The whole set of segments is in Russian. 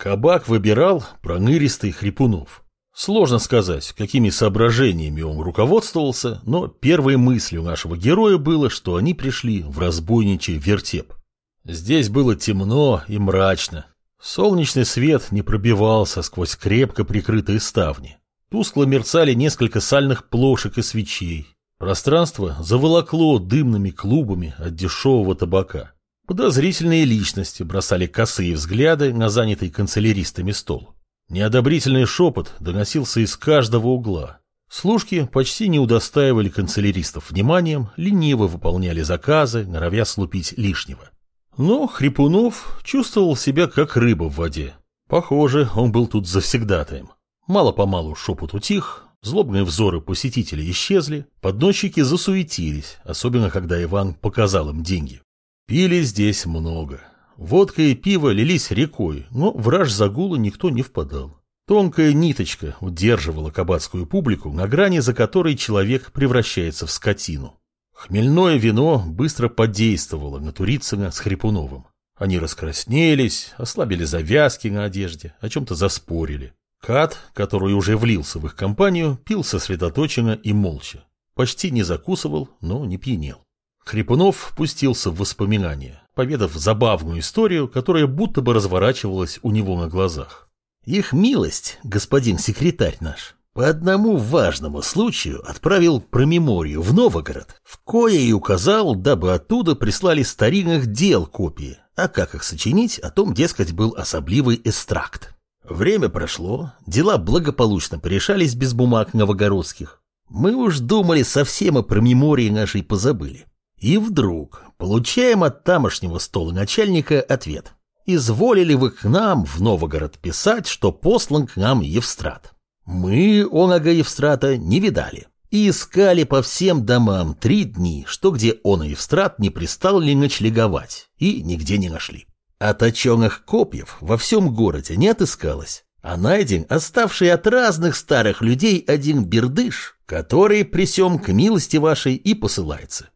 Кабак выбирал проныристый Хрипунов. Сложно сказать, какими соображениями он руководствовался, но первой мыслью нашего героя было, что они пришли в разбойничий вертеп. Здесь было темно и мрачно. Солнечный свет не пробивался сквозь крепко прикрытые ставни. Тускло мерцали несколько сальных плошек и свечей. Пространство заволокло дымными клубами от дешевого табака. Подозрительные личности бросали косые взгляды на занятый канцеляристами стол. Неодобрительный шепот доносился из каждого угла. Служки почти не удостаивали канцеляристов вниманием, лениво выполняли заказы, норовя слупить лишнего. Но Хрипунов чувствовал себя как рыба в воде. Похоже, он был тут завсегдатаем. Мало-помалу шепот утих, злобные взоры посетителей исчезли, подносчики засуетились, особенно когда Иван показал им деньги. Пили здесь много. Водка и пиво лились рекой, но в загула никто не впадал. Тонкая ниточка удерживала кабацкую публику, на грани за которой человек превращается в скотину. Хмельное вино быстро подействовало на Турицына с Хрипуновым. Они раскраснелись, ослабили завязки на одежде, о чем-то заспорили. Кат, который уже влился в их компанию, пил сосредоточенно и молча. Почти не закусывал, но не пьянел. Хрипунов пустился в воспоминания, поведав забавную историю, которая будто бы разворачивалась у него на глазах. Их милость, господин секретарь наш, по одному важному случаю отправил промеморию в Новогород, в кое и указал, дабы оттуда прислали старинных дел копии, а как их сочинить, о том, дескать, был особливый эстракт. Время прошло, дела благополучно порешались без бумаг новогородских. Мы уж думали совсем о промемории нашей позабыли. И вдруг получаем от тамошнего стола начальника ответ. Изволили вы к нам в Новогород писать, что послан к нам Евстрат. Мы онога Евстрата не видали. И искали по всем домам три дни, что где он и Евстрат не пристал ли ночлеговать, и нигде не нашли. А точеных копьев во всем городе не отыскалось, а найден оставший от разных старых людей один бердыш, который присем к милости вашей и посылается.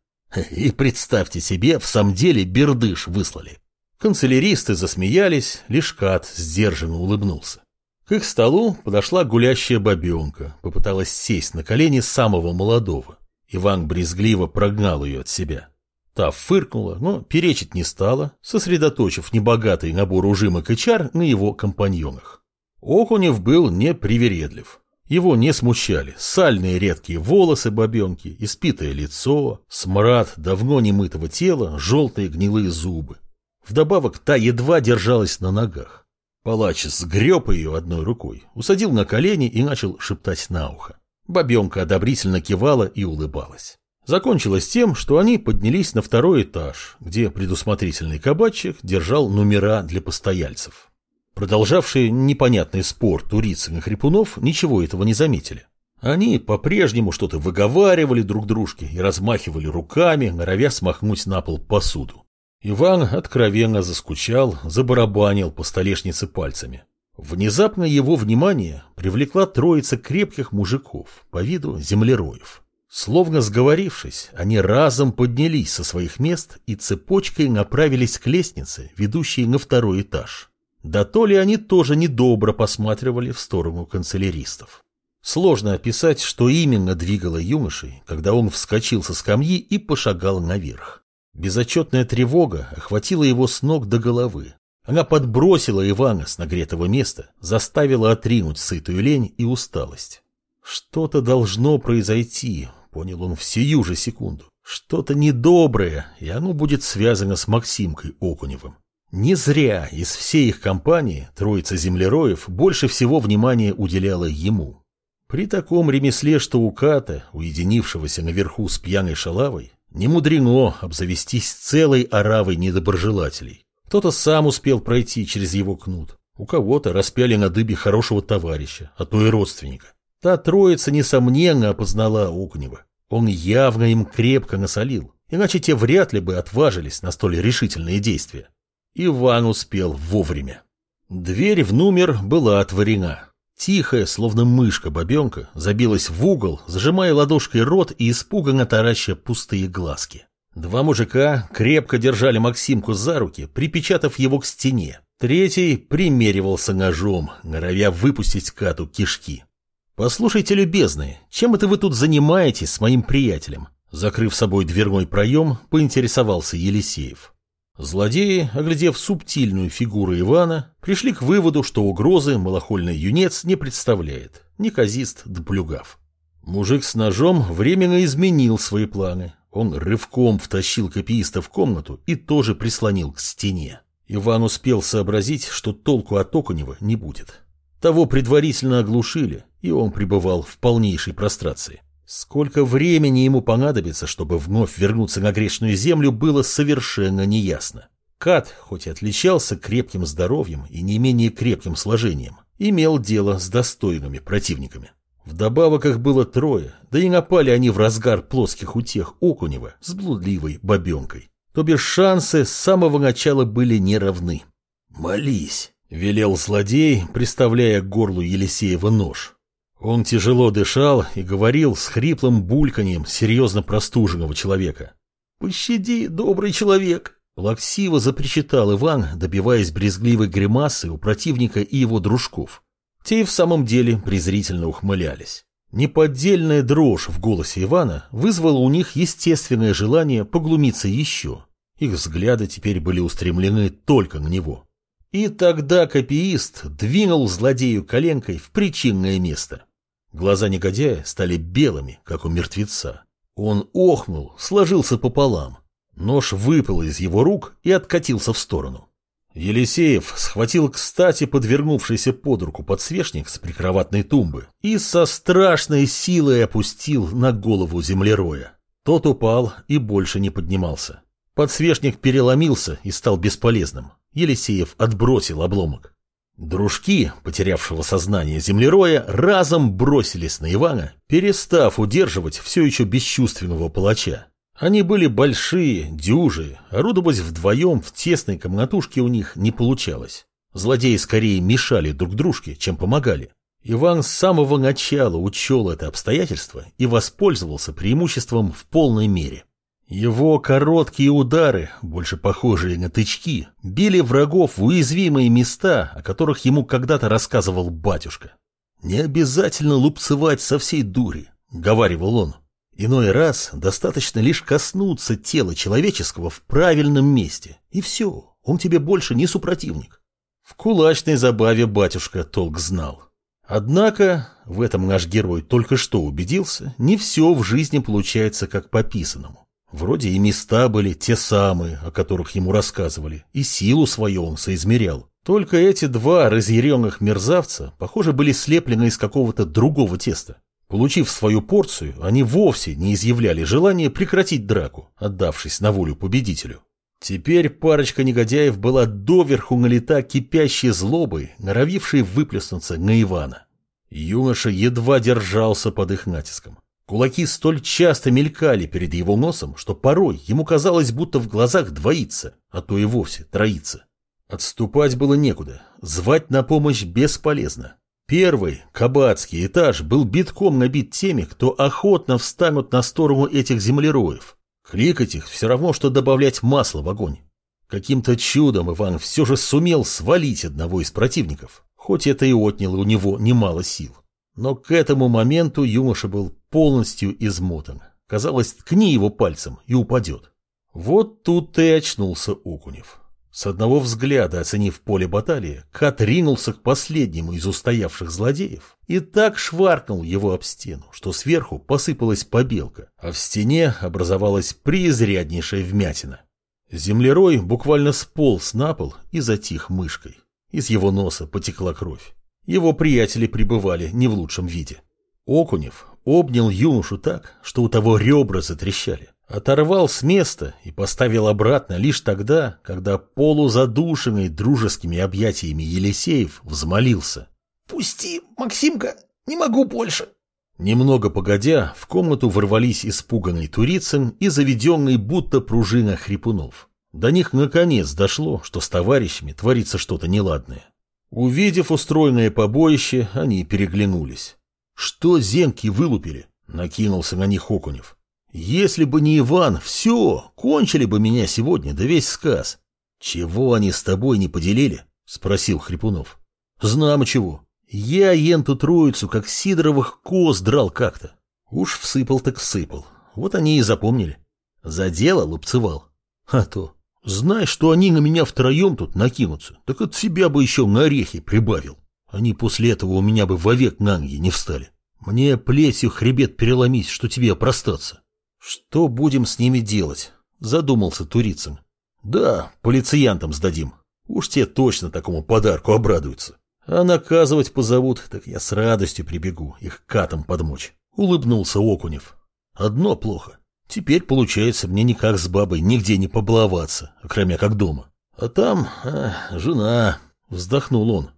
И представьте себе, в самом деле бердыш выслали. Канцеляристы засмеялись, лишь Кат сдержанно улыбнулся. К их столу подошла гулящая бабенка, попыталась сесть на колени самого молодого. Иван брезгливо прогнал ее от себя. Та фыркнула, но перечить не стала, сосредоточив небогатый набор ужимок и чар на его компаньонах. Окунев был непривередлив. Его не смущали сальные редкие волосы бабенки, испитое лицо, смрад давно немытого тела, желтые гнилые зубы. Вдобавок та едва держалась на ногах. Палач сгреб ее одной рукой, усадил на колени и начал шептать на ухо. Бабенка одобрительно кивала и улыбалась. Закончилось тем, что они поднялись на второй этаж, где предусмотрительный кабачик держал номера для постояльцев. Продолжавшие непонятный спор Турицын и Хрипунов ничего этого не заметили. Они по-прежнему что-то выговаривали друг дружке и размахивали руками, норовя смахнуть на пол посуду. Иван откровенно заскучал, забарабанил по столешнице пальцами. Внезапно его внимание привлекла троица крепких мужиков по виду землероев. Словно сговорившись, они разом поднялись со своих мест и цепочкой направились к лестнице, ведущей на второй этаж. Да то ли они тоже недобро посматривали в сторону канцеляристов. Сложно описать, что именно двигало юношей, когда он вскочил со скамьи и пошагал наверх. Безотчетная тревога охватила его с ног до головы. Она подбросила Ивана с нагретого места, заставила отринуть сытую лень и усталость. Что-то должно произойти, понял он в сию же секунду. Что-то недоброе, и оно будет связано с Максимкой Окуневым. Не зря из всей их компании троица землероев больше всего внимания уделяла ему. При таком ремесле, что у Ката, уединившегося наверху с пьяной шалавой, не мудрено обзавестись целой оравой недоброжелателей. Кто-то сам успел пройти через его кнут, у кого-то распяли на дыбе хорошего товарища, а то и родственника. Та троица, несомненно, опознала Огнева. Он явно им крепко насолил, иначе те вряд ли бы отважились на столь решительные действия. Иван успел вовремя. Дверь в номер была отворена. Тихая, словно мышка бабенка, забилась в угол, зажимая ладошкой рот и испуганно тараща пустые глазки. Два мужика крепко держали Максимку за руки, припечатав его к стене. Третий примеривался ножом, норовя выпустить кату кишки. «Послушайте, любезные, чем это вы тут занимаетесь с моим приятелем?» Закрыв собой дверной проем, поинтересовался Елисеев. Злодеи, оглядев субтильную фигуру Ивана, пришли к выводу, что угрозы малохольный юнец не представляет, неказист да плюгав. Мужик с ножом временно изменил свои планы. Он рывком втащил копииста в комнату и тоже прислонил к стене. Иван успел сообразить, что толку от Окунева не будет. Того предварительно оглушили, и он пребывал в полнейшей прострации. Сколько времени ему понадобится, чтобы вновь вернуться на грешную землю, было совершенно неясно. Кат, хоть и отличался крепким здоровьем и не менее крепким сложением, имел дело с достойными противниками. Вдобавок их было трое, да и напали они в разгар плоских утех Окунева с блудливой бабенкой. То бишь шансы с самого начала были неравны. «Молись!» — велел злодей, приставляя к горлу Елисеева нож. Он тяжело дышал и говорил с хриплым бульканьем серьезно простуженного человека. «Пощади, добрый человек!» Плаксиво запричитал Иван, добиваясь брезгливой гримасы у противника и его дружков. Те и в самом деле презрительно ухмылялись. Неподдельная дрожь в голосе Ивана вызвала у них естественное желание поглумиться еще. Их взгляды теперь были устремлены только на него. И тогда копиист двинул злодею коленкой в причинное место. Глаза негодяя стали белыми, как у мертвеца. Он охнул, сложился пополам. Нож выпал из его рук и откатился в сторону. Елисеев схватил кстати подвернувшийся под руку подсвечник с прикроватной тумбы и со страшной силой опустил на голову землероя. Тот упал и больше не поднимался. Подсвечник переломился и стал бесполезным. Елисеев отбросил обломок. Дружки, потерявшего сознание землероя, разом бросились на Ивана, перестав удерживать все еще бесчувственного палача. Они были большие, дюжие, орудовать вдвоем в тесной комнатушке у них не получалось. Злодеи скорее мешали друг дружке, чем помогали. Иван с самого начала учел это обстоятельство и воспользовался преимуществом в полной мере. Его короткие удары, больше похожие на тычки, били врагов в уязвимые места, о которых ему когда-то рассказывал батюшка. «Не обязательно лупцевать со всей дури», — говаривал он. Иной раз достаточно лишь коснуться тела человеческого в правильном месте, и все, он тебе больше не супротивник. В кулачной забаве батюшка толк знал. Однако, в этом наш герой только что убедился, не все в жизни получается как по писанному. Вроде и места были те самые, о которых ему рассказывали, и силу свою он соизмерял. Только эти два разъяренных мерзавца, похоже, были слеплены из какого-то другого теста. Получив свою порцию, они вовсе не изъявляли желания прекратить драку, отдавшись на волю победителю. Теперь парочка негодяев была доверху налита кипящей злобой, норовившей выплеснуться на Ивана. Юноша едва держался под их натиском. Кулаки столь часто мелькали перед его носом, что порой ему казалось, будто в глазах двоится, а то и вовсе троится. Отступать было некуда, звать на помощь бесполезно. Первый, кабацкий этаж, был битком набит теми, кто охотно встанут на сторону этих землероев. Кликать их все равно, что добавлять масло в огонь. Каким-то чудом Иван все же сумел свалить одного из противников, хоть это и отняло у него немало сил. Но к этому моменту юноша был полностью измотан. Казалось, ткни его пальцем и упадет. Вот тут и очнулся Окунев. С одного взгляда оценив поле баталии, Кат ринулся к последнему из устоявших злодеев и так шваркнул его об стену, что сверху посыпалась побелка, а в стене образовалась преизряднейшая вмятина. Землерой буквально сполз на пол и затих мышкой. Из его носа потекла кровь. Его приятели пребывали не в лучшем виде. Окунев обнял юношу так, что у того ребра затрещали. Оторвал с места и поставил обратно лишь тогда, когда полузадушенный дружескими объятиями Елисеев взмолился. «Пусти, Максимка, не могу больше!» Немного погодя, в комнату ворвались испуганный Турицын и заведенный будто пружина хрипунов. До них наконец дошло, что с товарищами творится что-то неладное. Увидев устроенное побоище, они переглянулись. «Что зенки вылупили?» — накинулся на них Окунев. Если бы не Иван, все, кончили бы меня сегодня, да весь сказ. Чего они с тобой не поделили? Спросил Хрипунов. Знамо чего. Я енту троицу, как сидоровых коз драл как-то. Уж всыпал так всыпал. Вот они и запомнили. За дело лупцевал. А то. Знаешь, что они на меня втроем тут накинутся, так от себя бы еще на орехи прибавил. Они после этого у меня бы вовек на ноги не встали. Мне плетью хребет переломить, что тебе простаться. Что будем с ними делать? Задумался Турицын. Да, полициянтам сдадим. Уж те точно такому подарку обрадуются. А наказывать позовут, так я с радостью прибегу их катом подмочь. Улыбнулся Окунев. Одно плохо. Теперь, получается, мне никак с бабой нигде не побловаться, кроме как дома. А там а, жена, вздохнул он.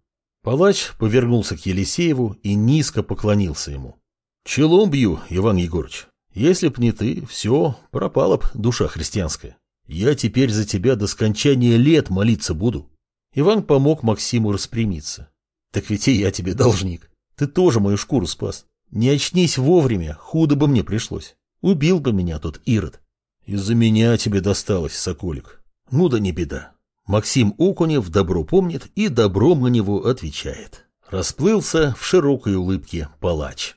Палач повернулся к Елисееву и низко поклонился ему. Челом бью, Иван Егорович. Если б не ты, все, пропала б душа христианская. Я теперь за тебя до скончания лет молиться буду. Иван помог Максиму распрямиться. Так ведь и я тебе должник. Ты тоже мою шкуру спас. Не очнись вовремя, худо бы мне пришлось. Убил бы меня тот Ирод. Из-за меня тебе досталось, Соколик. Ну да не беда. Максим Окунев добро помнит и добром на него отвечает. Расплылся в широкой улыбке палач.